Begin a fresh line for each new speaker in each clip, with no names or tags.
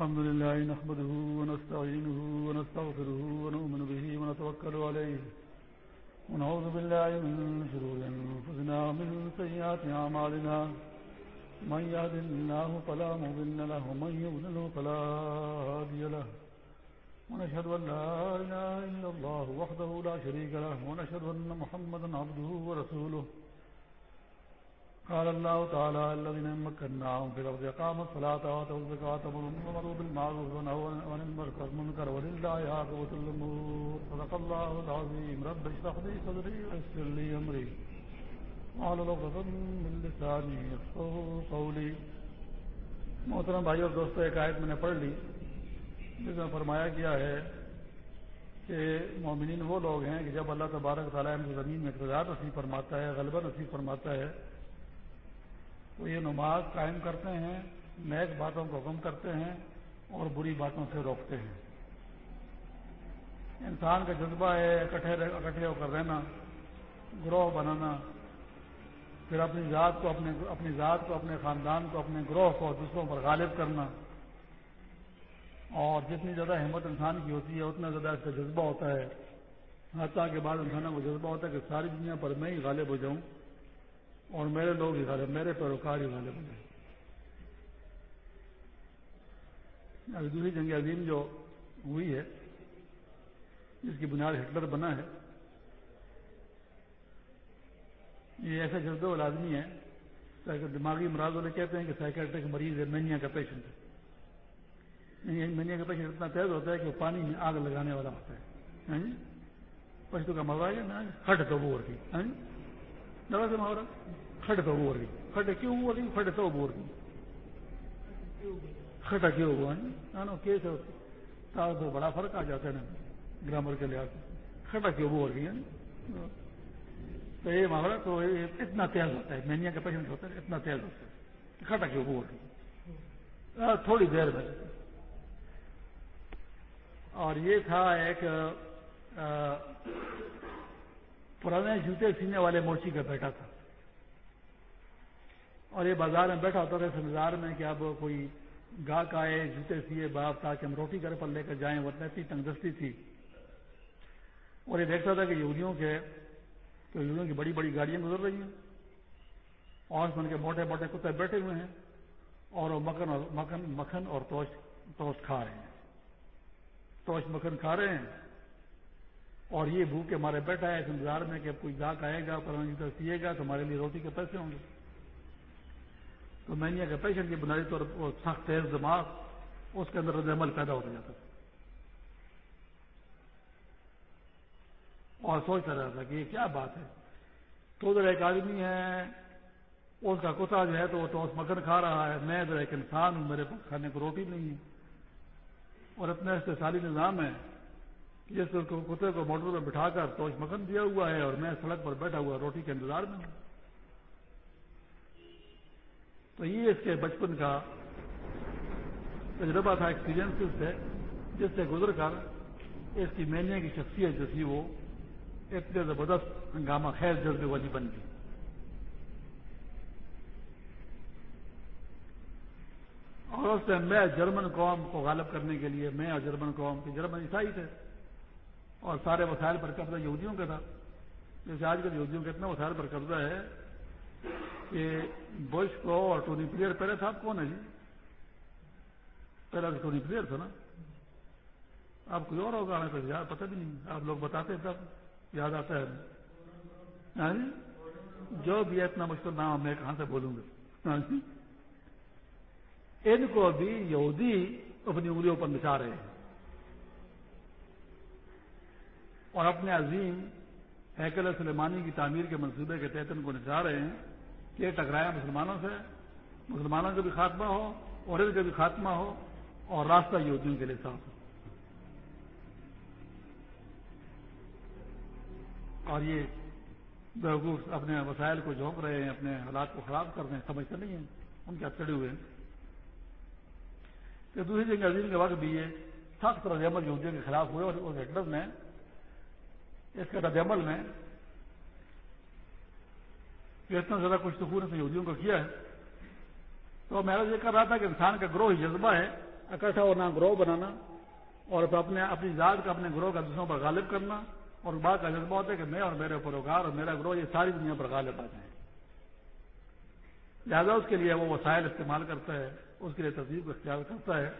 الحمد لله نحمده ونستعينه ونستغفره ونؤمن به ونتوكل عليه ونعوذ بالله من شرور أنفسنا ومن سيئات أعمالنا من يهد الله فلا مضل له ومن يضلل فلا هادي له ونشهد أن لا إله إلا الله وحده لا شريك له ونشهد أن محمدا عبده ورسوله قال الله تعالى الذين مكناهم في الأرض أقاموا الصلاة وآتوا الزكاة وأمروا بالمعروف ونهوا عن المنكر ولله عاقبة الأمور. صدق الله العظيم. رب اشرح لي صدري ويسر لي أمري. وعلى عقدة من لساني يفقهوا قولي. محترم بھائی اور دوستو، ایک آیت میں نے پڑھ لی، جس میں فرمایا گیا ہے کہ مومنین وہ لوگ ہیں کہ جب اللہ تبارک تعالیٰ ان کی زمین میں اقتدار نصیب فرماتا ہے، غلبہ نصیب فرماتا ہے تو یہ نماز قائم کرتے ہیں، نیک باتوں کو حکم کرتے ہیں اور بری باتوں سے روکتے ہیں۔ انسان کا جذبہ ہے، اکٹھے اکٹھے ہو کر رہنا، گروہ بنانا۔ پھر اپنی ذات کو، اپنے، اپنی ذات کو، اپنے خاندان کو، اپنے گروہ کو، دوسروں پر غالب کرنا۔ اور جتنی زیادہ ہمت انسان کی ہوتی ہے، اتنا زیادہ اس کا جذبہ ہوتا ہے۔ حتیٰ کے بعد انسانوں کو جذبہ ہوتا ہے کہ ساری دنیا پر میں ہی غالب ہو جاؤں۔ اور میرے لوگ ہی غالب میرے پیروکار ہی غالب ہو جائیں ابھی دوسری جنگ عظیم جو ہوئی ہے، جس کی بنیاد ہٹلر بنا ہے، یہ ایسے جذبے والا آدمی ہے دماغی امراض والے کہتے ہیں کہ سائیکٹرک مریض ہے مینیا کا پیشنٹ ہے۔ یعنی مینیا کا پیشنٹ اتنا تیز ہوتا ہے کہ وہ پانی میں آگ لگانے والا ہوتا ہے۔ ہاں جی؟ پشتو کا مروا ہے نا ہٹ تو بور ہاں جی؟ کی سے محاورہ کھٹ تو بور کی کھٹ کیوں ہوا کی کھٹ تو بور کی کھٹا کیوں ہوا نا کیس تو بڑا فرق آ جاتا ہے نا گرامر کے لحاظ سے کھٹا کیوں بور کی تو یہ محاورہ تو اتنا تیز ہوتا ہے مینیا کا پیشنٹ ہوتا ہے اتنا تیز ہوتا ہے کھٹا کیوں بور کی تھوڑی دیر میں اور یہ تھا ایک پرانے جوتے سینے والے موچی کا بیٹا تھا۔ اور یہ بازار میں بیٹھا ہوتا تھا اس انتظار میں کہ اب کوئی گاہک آئے، جوتے سیے، باپ تاکہ ہم روٹی گھر پر لے کر جائیں، ورنہ اتنی تنگستی تھی۔ اور یہ دیکھتا تھا کہ یہودیوں کے کہ یہودیوں کی بڑی بڑی گاڑیاں گزر رہی ہیں۔ اور ان کے موٹے موٹے کتے بیٹھے ہوئے ہیں اور وہ مکھن اور مکھن مکھن اور توش توش کھا رہے ہیں۔ توش مکھن کھا رہے ہیں۔ اور یہ بھوکے ہمارے بیٹھا ہے، اس انتظار میں کہ اب کوئی گاہک آئے گا، پرانی طرح سیے گا، تو ہمارے لیے روٹی کے پیسے ہوں گے۔ تو میں نے پیشنٹ کی بنیادی طور پر سخت تیز دماغ، اس کے اندر رد عمل پیدا ہوتا جاتا تھا۔ اور سوچتا رہتا تھا کہ یہ کیا بات ہے۔ تو ادھر ایک آدمی ہے، اس کا کتا جو ہے تو وہ تو اس مکھن کھا رہا ہے۔ میں ادھر ایک انسان ہوں، میرے پاس کھانے کو روٹی نہیں ہے۔ اور اتنا استحصالی نظام ہے۔ جس کتے کو موٹر میں بٹھا کر توش مکھن دیا ہوا ہے اور میں سڑک پر بیٹھا ہوا روٹی کے انتظار میں ہوں۔ تو یہ اس کے بچپن کا تجربہ تھا ایکسپیرئنس سے جس سے گزر کر اس کی مینیا کی شخصیت جو تھی وہ اتنے زبردست ہنگامہ خیر جذبے والی بن گئی۔ اور اس سے میں جرمن قوم کو غالب کرنے کے لیے، میں اور جرمن قوم کے جرمن عیسائی تھے۔ اور سارے وسائل پر قبضہ یہودیوں کا تھا۔ جیسے آج کل یہودیوں کا اتنا وسائل پر قبضہ ہے کہ بش کو اور ٹونی پلیئر پہلے صاحب کون ہے جی؟ پہلا تو ٹونی پلیئر تھا نا۔ آپ کوئی اور ہوگا، ہمیں یاد، پتہ بھی نہیں۔ آپ لوگ بتاتے تب، یاد آتا ہے۔ ہاں جی؟ جو بھی ہے، اتنا مشکل نام میں کہاں سے بولوں گا؟ ہاں جی؟ ان کو بھی یہودی اپنی انگلیوں پر نچا رہے ہیں۔ اور اپنے عظیم ہیکل سلیمانی کی تعمیر کے منصوبے کے تحت ان کو نچا رہے ہیں کہ یہ ٹکرایا مسلمانوں سے، مسلمانوں کا بھی خاتمہ ہو اور کا بھی خاتمہ ہو اور راستہ یہودیوں کے لیے صاف ہو۔ اور یہ بیوقوف اپنے وسائل کو جھونک رہے ہیں، اپنے حالات کو خراب کر رہے ہیں، سمجھتے نہیں ہیں، ان کے چڑے ہوئے ہیں۔ کہ دوسری جنگ عظیم کے وقت بھی یہ سخت رد عمل یہودیوں کے خلاف ہوئے اور ہٹلر نے اس کے رد عمل میں کہ اتنا زیادہ کچھ سکون سے یہودیوں کو کیا ہے، تو میں یہ کر رہا تھا کہ انسان کا گروہ جذبہ ہے اکٹھا ہونا گروہ بنانا، اور اپنے اپنی ذات کا، اپنے گروہ کا دوسروں پر غالب کرنا، اور بات کا جذبہ ہوتا ہے کہ میں اور میرے پروکار اور میرا گروہ یہ ساری دنیا پر غالب آ جائیں لہٰذا اس کے لیے وہ وسائل استعمال کرتا ہے، اس کے لیے تصدیق کو اختیار کرتا ہے۔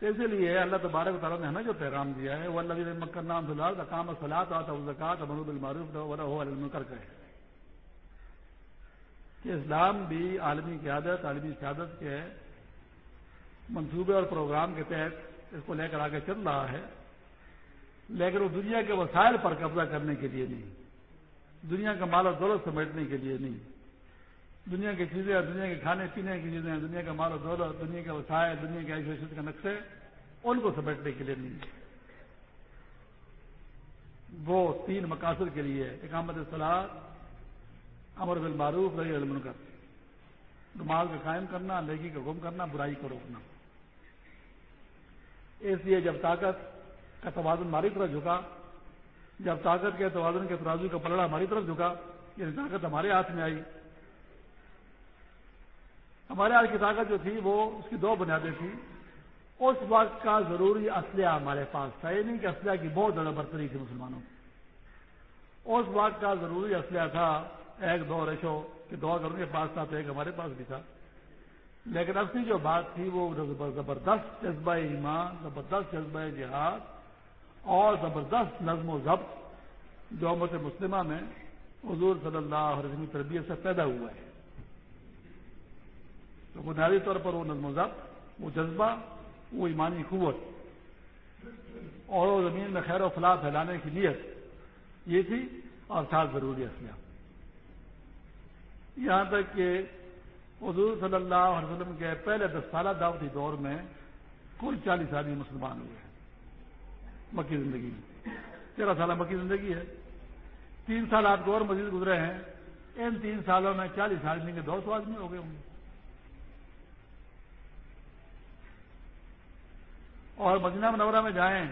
تو اسی لیے اللہ تبارک تعالیٰ نے ہمیں جو پیغام دیا ہے، وہ اللہ مکر نام فلحال کام فلاط آتا زکات امرود المعروف کر کے کہ اسلام بھی عالمی قیادت، عالمی سیادت کے منصوبے اور پروگرام کے تحت اس کو لے کر آگے چل رہا ہے، لیکن وہ دنیا کے وسائل پر قبضہ کرنے کے لیے نہیں، دنیا کا مال و دولت سمیٹنے کے لیے نہیں۔ دنیا کی چیزیں اور دنیا کے کھانے پینے کی چیزیں دنیا کا مال و دولت، دنیا کے وسائل، دنیا کے ایشوشن کے نقشے، ان کو سمیٹنے کے لیے نہیں وہ تین مقاصد کے لیے اقامت سلاد امر بالمعروف رہی علم کر دماغ کا قائم کرنا لیگی کا گم کرنا، برائی کو روکنا۔ اس لیے جب طاقت کا توازن ہماری طرف جھکا، جب طاقت کے توازن کے ترازو کا پلڑا ہماری طرف جھکا یعنی طاقت ہمارے ہاتھ میں آئی ہمارے ہاتھ کی طاقت جو تھی وہ اس کی دو بنیادیں تھیں۔ اس وقت کا ضروری اسلحہ ہمارے پاس تھا یہ نہیں کہ اسلحہ کی بہت زیادہ برتری تھی مسلمانوں اس وقت کا ضروری اسلحہ تھا، ایک دو ریشو کہ دو اگر ان کے پاس تھا تو ایک ہمارے پاس بھی تھا۔ لیکن اصلی جو بات تھی وہ زبردست جذبہ ایمان، زبردست جذبہ جہاد اور زبردست نظم و ضبط جو امت مسلمہ میں حضور صلی اللہ علیہ وسلم تربیت سے پیدا ہوا ہے۔ تو بنیادی طور پر وہ نظم و ضبط وہ جذبہ وہ ایمانی قوت اور وہ زمین میں خیر و فلاح پھیلانے کی نیت یہ تھی اور ساتھ ضروری اسلحہ یہاں تک کہ حضور صلی اللہ علیہ وسلم کے پہلے دس سالہ دعوتی دور میں کل چالیس آدمی مسلمان ہوئے ہیں مکی زندگی میں تیرہ سالہ مکی زندگی ہے تین سال آپ کو اور مزید گزرے ہیں ان تین سالوں میں چالیس آدمی کے دو سو آدمی ہو گئے ہوں گے اور مدینہ منورہ میں جائیں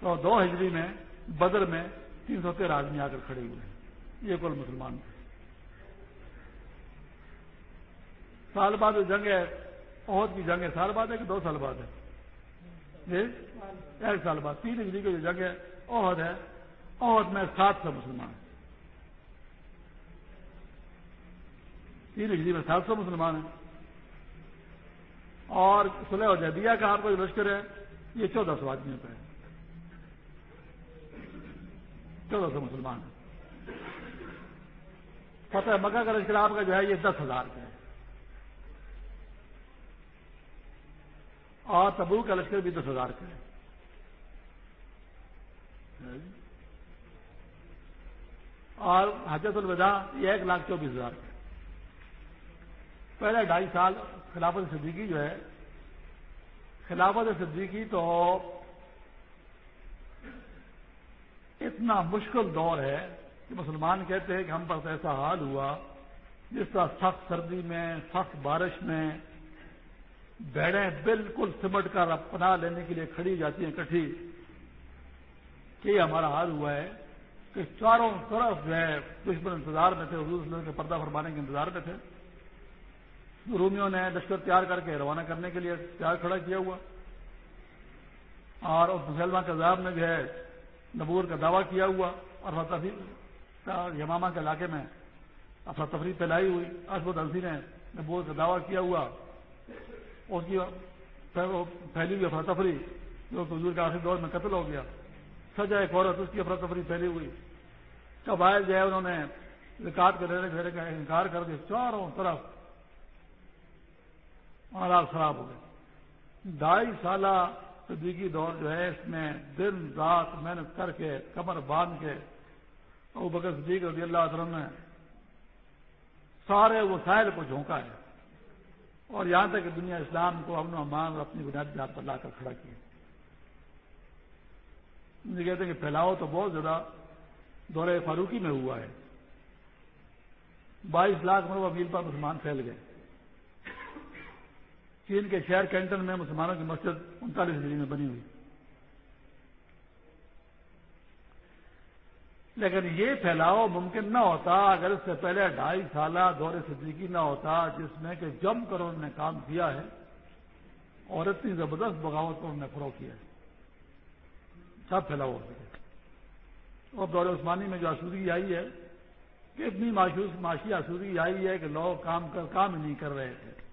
تو دو ہجری میں، بدر میں تین سو تیرہ آدمی آ کر کھڑے ہوئے ہیں۔ یہ کل مسلمان تھے۔ سال بعد جنگ ہے، عہد کی جنگ ہے۔ سال بعد ہے کہ دو سال بعد ہے؟ جی؟ ایک سال بعد۔ تین ہجری کی جو جنگ ہے، عہد ہے۔ عہد میں سات سو مسلمان تین ہجری میں سات سو مسلمان ہیں۔ اور سلح اور جدیا کا آپ کا جو لشکر ہے، یہ چودہ سو آدمیوں کا ہے۔ چودہ سو مسلمان ہیں۔ فتح مکہ کا لشکر آپ کا جو ہے، یہ دس ہزار کا ہے۔ اور تبو کا لشکر بھی دس ہزار کا ہے۔ اور حجت الوداع یہ ایک لاکھ چوبیس ہزار کا پہلے ڈھائی سال خلافت صدیقی جو ہے خلافت صدیقی تو اتنا مشکل دور ہے کہ مسلمان کہتے ہیں کہ ہم پر ایسا حال ہوا جس طرح سخت سردی میں، سخت بارش میں بیڑیں بالکل سمٹ کر پناہ لینے کے لیے کھڑی جاتی ہیں کٹھی کہ یہ ہمارا حال ہوا ہے کہ چاروں طرف جو ہے دشمن انتظار میں تھے، حضور کے پردہ فرمانے کے انتظار میں تھے۔ رومیوں نے لشکر تیار کر کے روانہ کرنے کے لیے تیار کھڑا کیا ہوا۔ اور اس مسلمان کے نے جو ہے نبور کا دعویٰ کیا ہوا اور یماما کے علاقے میں افراتفری پھیلائی ہوئی۔ اسبت السی نے نبور کا دعویٰ کیا ہوا۔ اس کی پھیلی ہوئی افراتفری جو حضور کے آخری دور میں قتل ہو گیا۔ سجا ایک عورت، اس کی افراتفری پھیلی ہوئی۔ قبائل جو ہے انہوں نے رکاٹ کے لینے پھیرے کا انکار کر دیا چاروں طرف حالات خراب ہو گئے۔ ڈھائی سالہ صدیقی دور جو ہے، اس میں دن، رات محنت کر کے کمر باندھ کے او بکر صدیق رضی اللہ عنہ نے سارے وسائل کو جھونکا ہے اور یہاں تک کہ دنیا اسلام کو امن و امان اور اپنی بنیادی جات پر لا کر کھڑا کیا۔ مجھے کہتے ہیں کہ پھیلاؤ تو بہت زیادہ دورے فاروقی میں ہوا ہے۔ بائیس لاکھ مربع میل پر مسلمان پھیل گئے۔ چین کے شہر کینٹن میں مسلمانوں کی مسجد انتالیس ڈگری میں بنی ہوئی۔ لیکن یہ پھیلاؤ ممکن نہ ہوتا اگر اس سے پہلے ڈھائی سالہ دور صدیقی نہ ہوتا جس میں کہ جم کر انہوں نے کام کیا ہے اور اتنی زبردست بغاوت کو انہوں نے فروغ کیا سب پھیلا ہوا سکے اور دور عثمانی میں جو آسودگی آئی ہے، کہ اتنی معاشی آسودگی آئی ہے کہ لوگ کام کر کام ہی نہیں کر رہے تھے۔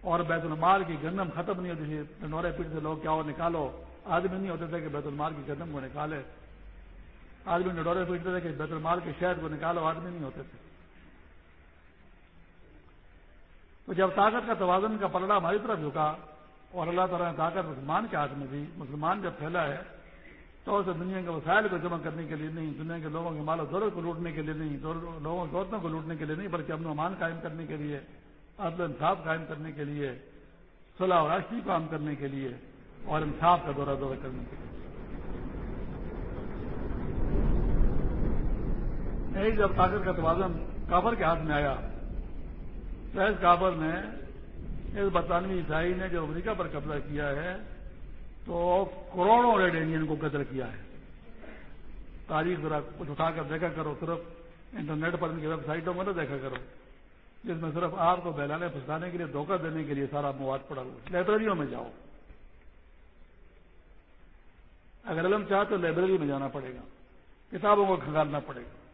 اور بیت المال کی گندم ختم نہیں ہوتی تھی۔ ڈنورے پیٹ سے لوگ کیا وہ نکالو۔ آدمی نہیں ہوتے تھے کہ بیت المال کی گندم کو نکالے۔ آدمی ڈنورے پیٹتے تھے کہ بیت المال کے شہد کو نکالو، آدمی نہیں ہوتے تھے۔ تو جب طاقت کا توازن کا پلڑا ہماری طرف جھکا اور اللہ تعالیٰ نے طاقت مسلمان کے ہاتھ میں دی، مسلمان جب پھیلا ہے تو اسے دنیا کے وسائل کو جمع کرنے کے لیے نہیں، دنیا کے لوگوں کے مال و دولت کو لوٹنے کے لیے نہیں لوگوں کی دولتوں کو لوٹنے کے لیے نہیں، بلکہ امن و امان قائم کرنے کے لیے۔ عدل انصاف قائم کرنے کے لیے، صلاح و راشٹری کام کرنے کے لیے اور انصاف کا دورہ دورہ کرنے کے لیے۔ جب طاقت کا توازن کابر کے ہاتھ میں آیا، فیض کابر نے اس برطانوی عیسائی نے جو امریکہ پر قبضہ کیا ہے، تو کروڑوں ریڈ انڈین کو قدر کیا ہے۔ تاریخ ذرا کچھ اٹھا کر دیکھا کرو، صرف انٹرنیٹ پر ان کی ویب سائٹوں میں نہ دیکھا کرو۔ جس میں صرف آپ کو بہلانے پھنسانے کے لیے، دھوکہ دینے کے لیے سارا مواد پڑا ہوا لائبریریوں میں جاؤ۔ اگر علم چاہ تو لائبریری میں جانا پڑے گا۔ کتابوں کو کھنگالنا پڑے گا۔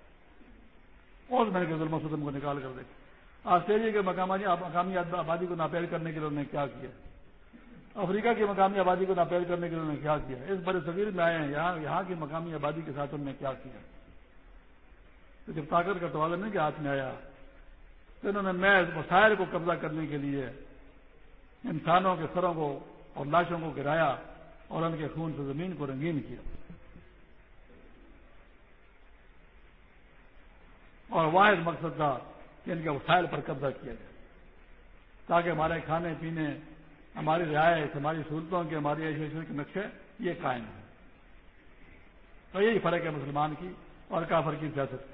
اور میں نے ظلم و کو نکال کر دیکھا آسٹریلیا کے مقامی آبادی کو ناپید کرنے کے لیے انہوں نے کیا کیا؟ افریقہ کی مقامی آبادی کو ناپید کرنے کے لیے انہوں نے کیا کیا؟ اس بڑے صغیر میں آئے ہیں۔ یہاں یہاں کی مقامی آبادی کے ساتھ انہوں نے کیا کیا؟ تو جب طاقت کا توازن نہیں کے ہاتھ میں آیا۔ تو انہوں نے محض وسائل کو قبضہ کرنے کے لیے انسانوں کے سروں کو اور لاشوں کو گرایا اور ان کے خون سے زمین کو رنگین کیا۔ اور واحد مقصد تھا کہ ان کے وسائل پر قبضہ کیا جائے، تاکہ ہمارے کھانے پینے، ہماری رعایت، ہماری سہولتوں کے، ہماری ایجوکیشن کے نقشے یہ قائم ہیں تو یہی فرق ہے مسلمان کی اور کافر کی سیاست کی۔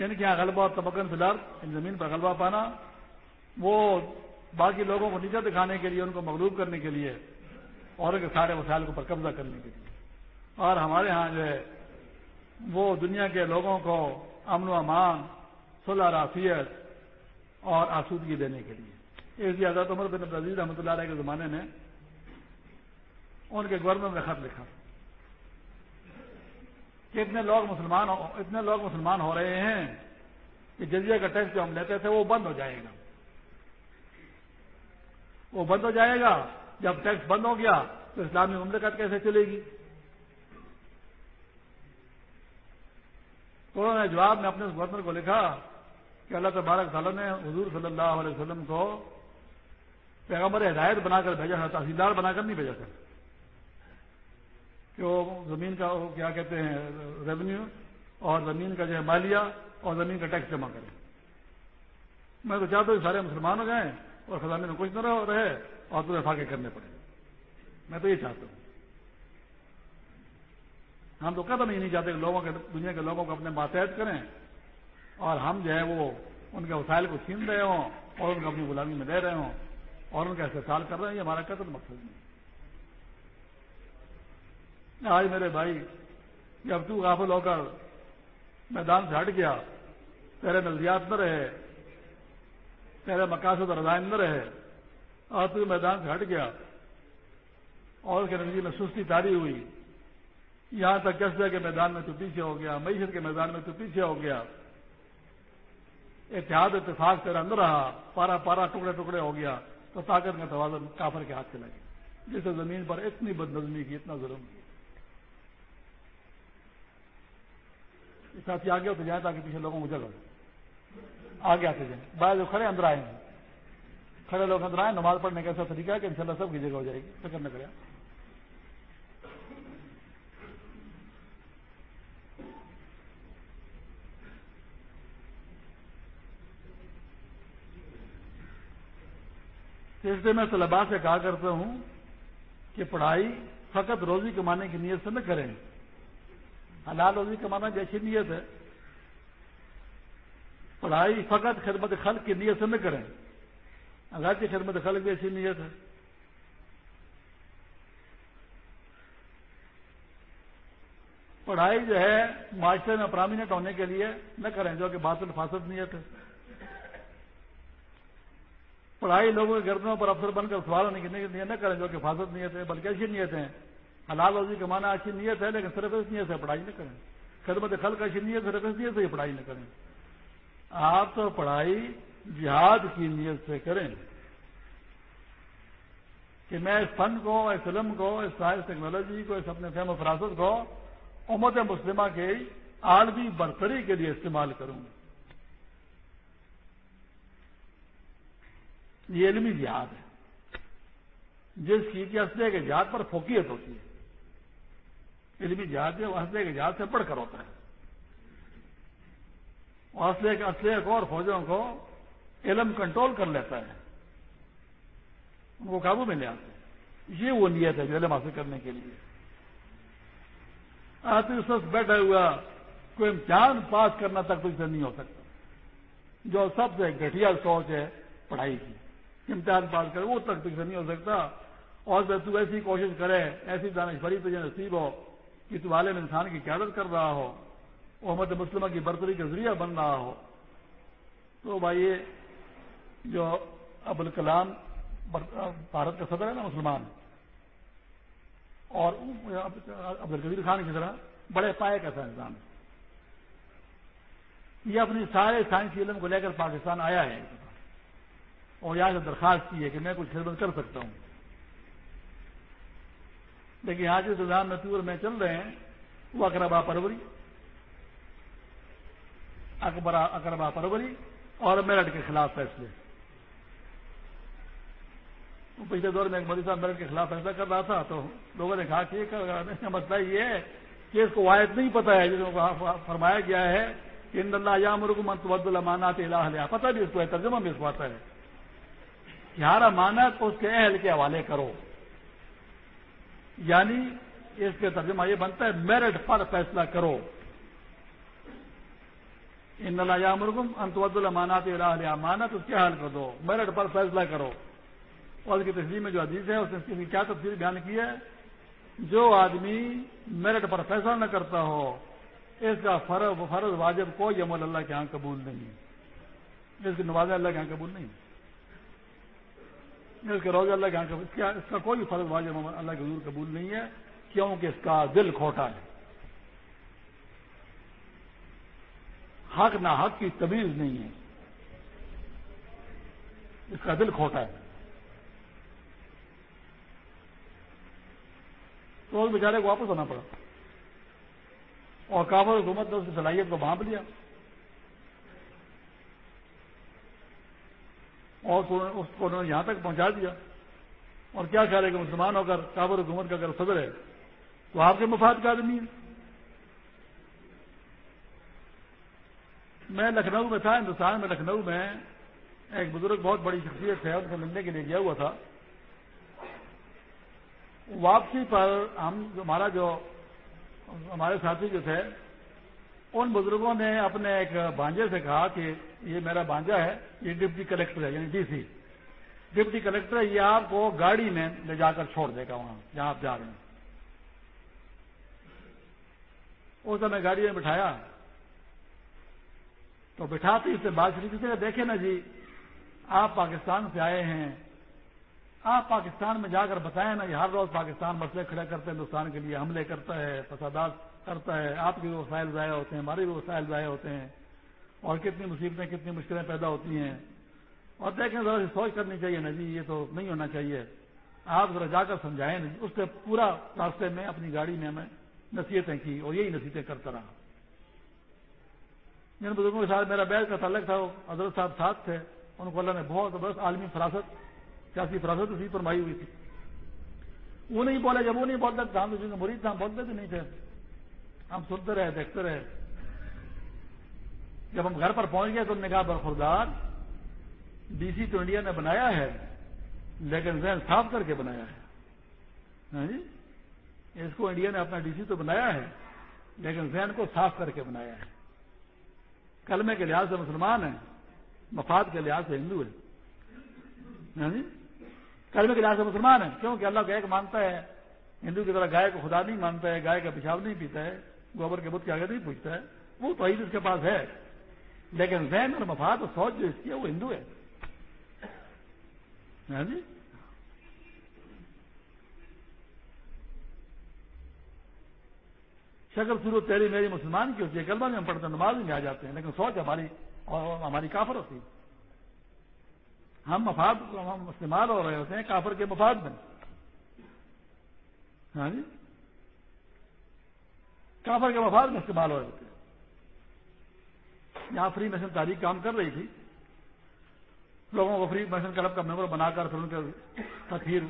یعنی ان کے یہاں غلبہ اور تبکن فلر ان زمین پر غلبہ پانا، وہ باقی لوگوں کو نیچے دکھانے کے لیے، ان کو مغلوب کرنے کے لیے، اور ان کے سارے وسائل کو پر قبضہ کرنے کے لیے۔ اور ہمارے ہاں جو ہے، وہ دنیا کے لوگوں کو امن و امان صلاح رافیت اور آسودگی دینے کے لیے۔ اس لیے حضرت عمر بن عزیز رحمۃ اللہ علیہ کے زمانے میں، ان کے گورنر نے خط لکھا۔ کہ اتنے لوگ مسلمان اتنے لوگ مسلمان ہو رہے ہیں کہ جزیہ کا ٹیکس جو ہم لیتے تھے وہ بند ہو جائے گا۔ وہ بند ہو جائے گا۔ جب ٹیکس بند ہو گیا تو اسلامی مملکت کیسے چلے گی؟ تو انہوں نے جواب میں اپنے گورنر کو لکھا کہ اللہ تبارک تعالیٰ نے حضور صلی اللہ علیہ وسلم کو پیغمبر ہدایت بنا کر بھیجا تھا تحصیلدار بنا کر نہیں بھیجا تھا۔ کہ وہ زمین کا کیا کہتے ہیں ریونیو اور زمین کا جو ہے مالیہ اور زمین کا ٹیکس جمع کرے میں تو چاہتا ہوں سارے مسلمان ہو جائیں اور خزانے میں کچھ نہ رہے اور تمہیں فاقے کرنے پڑے۔ میں تو یہ چاہتا ہوں۔ ہم تو قدم ہی نہیں چاہتے کہ لوگوں کے دنیا کے لوگوں کو اپنے ماتحت کریں اور ہم جو ہے وہ ان کے وسائل کو چھین رہے ہوں اور ان کو اپنی غلامی میں دے رہے ہوں اور ان کا استحصال کر رہے ہیں، یہ ہمارا قتل مقصد نہیں۔ آج میرے بھائی، جب تو غافل ہو کر میدان سے ہٹ گیا، تیرے نظریات نہ رہے، تیرے مقاصد رضائن نہ رہے اور تو میدان سے ہٹ گیا۔ اور اس کے نتیجے میں سستی تاری ہوئی۔ یہاں تک کیسے کے میدان میں تو پیچھے ہو گیا، معیشت کے میدان میں تو پیچھے ہو گیا۔ اتحاد، اتفاق سے رنگ رہا، پارا پارا ٹکڑے ٹکڑے ہو گیا۔ تو طاقت کا توازن کافر کے ہاتھ سے لگے جس سے زمین پر اتنی بد نظمی کی، اتنا ظلم۔ کیا ساتھی آگے ہوتے جائیں تاکہ پیچھے لوگوں کو جگہ آگے آتے جائیں۔ بعض جو کھڑے اندر آئے ہیں۔ کھڑے لوگ اندر آئے نماز پڑھنے کا ایسا طریقہ ہے کہ انشاءاللہ سب کی جگہ ہو جائے گی۔ فکر نہ کریں۔ اس لیے میں طلبا سے کہا کرتا ہوں کہ پڑھائی فقط روزی کمانے کی نیت سے نہ کریں۔ حلال روزی کمانا جیسی نیت ہے۔ پڑھائی فقط خدمت خلق کی نیت سے نہ کریں۔ اگر کی خدمت خلق بھی ایسی نیت ہے۔ پڑھائی جو ہے معاشرے میں پرامینٹ ہونے کے لیے نہ کریں، جو کہ باطل فاسد نیت ہے۔ پڑھائی لوگوں کے گردنوں پر افسر بن کر سوال نہیں نہ کریں، جو کہ حفاظت نیت ہے، بلکہ ایسی نیت ہیں۔ حلال روزی کمانا اچھی نیت ہے، لیکن صرف اس نیت سے پڑھائی نہ کریں۔ خدمت خل کا اچھی نیت، صرف اس نیت سے پڑھائی نہ کریں۔ آپ تو پڑھائی، جہاد کی نیت سے کریں۔ کہ میں اس فن کو، اس علم کو، اس سائنس ٹیکنالوجی کو، اس اپنے فہم و فراست کو امت مسلمہ کے عالمی برتری کے لیے استعمال کروں۔ یہ علمی جہاد ہے۔ جس کی کہ اسلحے کے جہاد پر فوکیت ہوتی ہے۔ علمی جہاد جو اسلحے کے جہاد سے بڑھ کر ہوتا ہے۔ اور اسلحے کے اسلحے کو اور فوجوں کو علم کنٹرول کر لیتا ہے۔ ان کو قابو میں لے آتے ہیں یہ وہ نیت ہے جو علم حاصل کرنے کے لیے۔ آتے اس وقت بیٹھا ہوا کوئی امتحان پاس کرنا تک تو اسے نہیں ہو سکتا۔ جو سب سے گٹھیا سوچ ہے پڑھائی کی۔ امتحان پاس کرے وہ تک تو اسے نہیں ہو سکتا۔ اور جب تو ایسی کوشش کرے، ایسی دانش بری تجھے نصیب ہو کہ تو عالم انسان کی قیادت کر رہا ہو، محمد مسلمہ کی برتری کا ذریعہ بن رہا ہو۔ تو بھائی جو ابوالکلام بھارت کا صدر ہے نا مسلمان، اور عبد القبیر خان کی طرح بڑے پائے کا سائنسدان یہ اپنی سارے سائنسی علم کو لے کر پاکستان آیا ہے۔ اور یہاں سے درخواست کی ہے کہ میں کچھ خدمت کر سکتا ہوں۔ لیکن آج اس نظام میں میں چل رہے ہیں، وہ اقربا پروری اکبرا اقربا پروری اور میرٹ کے خلاف فیصلے۔ پچھلے دور میں ایک مودی صاحب میرٹ کے خلاف فیصلہ کر رہا تھا، تو لوگوں نے کہا کہ مسئلہ مطلب یہ ہے کہ اس کو واحد نہیں پتا ہے، جس کو فرمایا گیا ہے کہ ان اللہ یا مرغ منتبد المانات الہ پتہ بھی اس کو ہے، ترجمہ بھی اس کو آتا ہے۔ کہ ہر امانت اس کے اہل کے حوالے کرو۔ یعنی اس کے ترجمہ یہ بنتا ہے، میرٹ پر فیصلہ کرو. ان اللہ یا مرغم انتود المانات امانت، اس کے حل کر دو، میرٹ پر فیصلہ کرو. اور اس کی تصویر میں جو عزیز ہے، اس نے کیا تفصیل بیان کی ہے؟ جو آدمی میرٹ پر فیصلہ نہ کرتا ہو، اس کا فرض فرض واجب کوئی عمل اللہ کے یہاں قبول نہیں اس کی نواز اللہ کے یہاں قبول نہیں اس کے روزہ اللہ کے یہاں ہاں، اس کا کوئی فرض واجب اللہ کے حضور قبول نہیں ہے کیونکہ اس کا دل کھوٹا ہے۔ حق نہ حق کی تمیز نہیں ہے۔ اس کا دل کھوٹا ہے۔ تو اس بیچارے کو واپس ہونا پڑا۔ اور کابل حکومت نے اس کی صلاحیت کو بھانپ لیا۔ اور اس کو انہوں نے یہاں تک پہنچا دیا۔ اور کیا خیال ہے کہ مسلمان ہو کر کابل حکومت کا اگر صدر ہے، تو آپ کے مفاد کا آدمی ہے۔ میں لکھنؤ میں تھا، ہندوستان میں لکھنؤ میں ایک بزرگ بہت بڑی شخصیت ہے، ان سے ملنے کے لیے گیا ہوا تھا۔ واپسی پر ہم، ہمارا جو، ہمارے ساتھی جو تھے ان بزرگوں نے اپنے ایک بانجے سے کہا کہ یہ میرا بانجا ہے، یہ ڈپٹی کلیکٹر ہے یعنی ڈی سی۔ ڈپٹی کلیکٹر یہ آپ کو گاڑی میں لے جا کر چھوڑ دے گا وہاں، جہاں آپ جا رہے ہیں۔ اس میں گاڑی میں بٹھایا۔ تو بٹھاتے اس سے بات شروع کی دیکھیں نا جی آپ پاکستان سے آئے ہیں۔ آپ پاکستان میں جا کر بتائیں نا، یہ ہر روز پاکستان مسئلے کھڑے کرتے ہیں، ہندوستان کے لیے حملے کرتا ہے، فسادات کرتا ہے، آپ کے بھی وسائل ضائع ہوتے ہیں، ہمارے بھی وسائل ضائع ہوتے ہیں، اور کتنی مصیبتیں، کتنی مشکلیں پیدا ہوتی ہیں۔ اور دیکھیں ذرا سوچ کرنی چاہیے نا جی یہ تو نہیں ہونا چاہیے۔ آپ ذرا جا کر سمجھائیں نا جی، اس سے پورا راستے میں، اپنی گاڑی میں ہمیں نصیحتیں کی اور یہی نصیحتیں کرتا رہا۔ جن بزرگوں کے ساتھ میرا بیل کا تعلق تھا حضرت صاحب ساتھ تھے، ان کو اللہ نے بہت زبردست عالمی فراست، سیاسی فراست اسی پر مائی ہوئی تھی۔ وہ نہیں بولے جب وہ نہیں بولتا تھا ہم تو مرید تھا ہم بولتے بھی نہیں تھے۔ ہم سنتے رہے، دیکھتے رہے۔ جب ہم گھر پر پہنچ گئے تو انہوں نے کہا، برخوردار، ڈی سی تو انڈیا نے بنایا ہے، لیکن ذہن صاف کر کے بنایا ہے۔ ہاں جی؟ اس کو انڈیا نے اپنا ڈی سی تو بنایا ہے، لیکن ذہن کو صاف کر کے بنایا ہے۔ کلمے کے لحاظ سے مسلمان ہیں، مفاد کے لحاظ سے ہندو ہے ہاں جی؟ کلمے کے لحاظ سے مسلمان ہیں کیونکہ اللہ کو ایک مانتا ہے، ہندو کی طرح گائے کو خدا نہیں مانتا ہے، گائے کا پیشاب نہیں پیتا ہے۔ گوبر کے بت کے آگے نہیں پوچھتا ہے، وہ تو اس کے پاس ہے، لیکن ذہن اور مفاد اور سوچ جو اس کی ہے وہ ہندو ہے۔ ہاں جی؟ شکل صورت تیری میری مسلمان کی ہوتی ہے، کلمہ میں ہم پڑھتے ہیں، نماز میں آ جاتے ہیں، لیکن سوچ ہماری اور ہماری کافر ہوتی ہے۔ ہم مفاد، ہم استعمال ہو رہے ہوتے ہیں، کافر کے مفاد میں۔ ہاں جی؟ کافر کے مفاد میں استعمال ہو رہے ہوتے ہیں یہاں فری میشن تاریخ کام کر رہی تھی۔ لوگوں کو فری میشن کلب کا ممبر بنا کر پھر ان کے تفیر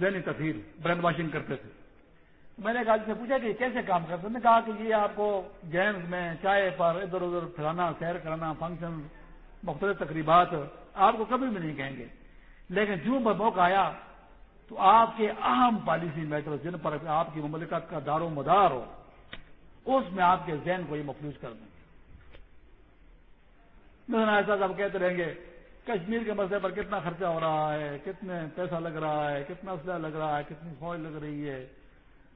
ذہنی تفیر برینڈ واشنگ کرتے تھے۔ میں نے کہا سے پوچھا کہ کیسے کام کرتے نے کہا کہ یہ آپ کو گیمز میں چائے پر ادھر ادھر پھرانا سیر کرانا، فنکشن، مختلف تقریبات آپ کو کبھی بھی نہیں کہیں گے۔ لیکن جو موقع آیا تو آپ کے اہم پالیسی میٹر جن پر آپ کی مملکت کا دار و مدار ہو اس میں آپ کے ذہن کو یہ مفلوج کر دیں گے۔ ایسا سب کہتے رہیں گے، کشمیر کے مسئلے پر کتنا خرچہ ہو رہا ہے، کتنے پیسہ لگ رہا ہے، کتنا اسلحہ لگ رہا ہے، کتنی فوج لگ رہی ہے۔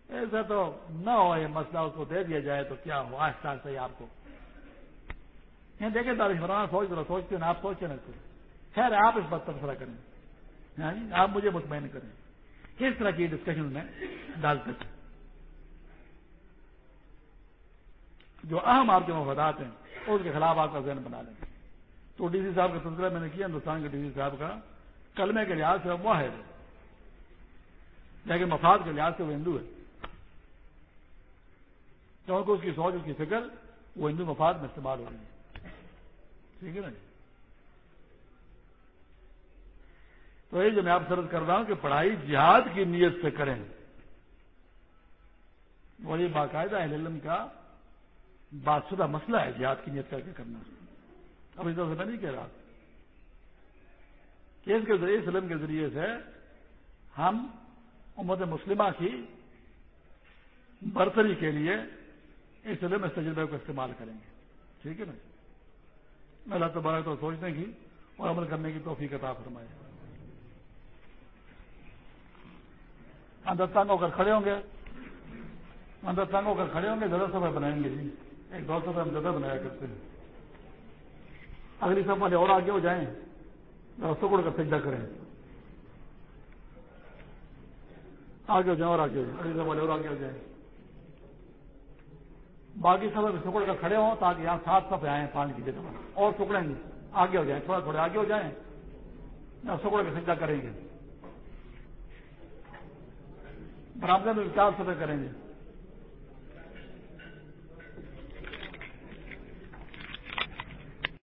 ایسا تو نہ ہو یہ مسئلہ اس کو دے دیا جائے تو کیا ہو؟ آہستہ آہستہ ہی آپ کو۔ یہ دیکھیں دارش فرانا سوچ رہا سوچتے ہیں آپ سوچتے نا خیر، آپ اس بات تبصرہ کریں۔ یعنی آپ مجھے مطمئن کریں۔ کس طرح کی ڈسکشن میں ڈالتے تھے جو اہم آپ کے مفادات ہیں اس کے خلاف آپ کا ذہن بنا لیں۔ تو ڈی سی صاحب کا تذکرہ میں نے کیا، ہندوستان کے ڈی سی صاحب کا۔ کلمے کے لحاظ سے وہ ہے لیکن مفاد کے لحاظ سے وہ ہندو ہے کیونکہ اس کی سوچ، اس کی فکر، وہ ہندو مفاد میں استعمال ہو رہی ہے ٹھیک ہے نا جی؟ تو یہ جو میں آپ سرد کر رہا ہوں کہ پڑھائی جہاد کی نیت سے کریں۔ وہ یہ باقاعدہ علم کا بات شدہ مسئلہ ہے جہاد کی نیت کر کے کرنا۔ اب اس طرح سے میں نہیں کہہ رہا۔ کہ اس کے ذریعے علم کے ذریعے سے ہم امت مسلمہ کی برتری کے لیے اس لیے میں تجربے کو استعمال کریں گے۔ ٹھیک ہے نا؟ اللہ تبارک تو سوچنے کی اور عمل کرنے کی توفیق عطا فرمائے۔ اندر تنگ ہو کر کھڑے ہوں گے۔ اندر تنگ ہو کر کھڑے ہوں گے زیادہ سفر بنائیں گے۔ جی ایک دو ہم زیادہ بنایا کرتے ہیں۔ اگلی سب والے اور آگے ہو جائیں سکڑ کر سجدہ کریں۔ آگے ہو جائیں اور آگے ہو جائیں۔ اگلی سب والے اور آگے ہو جائیں۔ باقی سب سکڑ کر کھڑے ہوں تاکہ یہاں سات سفے آئے پانی کی جگہ اور ٹکڑیں گے آگے ہو جائیں، تھوڑا تھوڑے آگے ہو جائیں۔ سکڑ کے سجدہ کریں گے۔ برامدے میں چار سفے کریں گے۔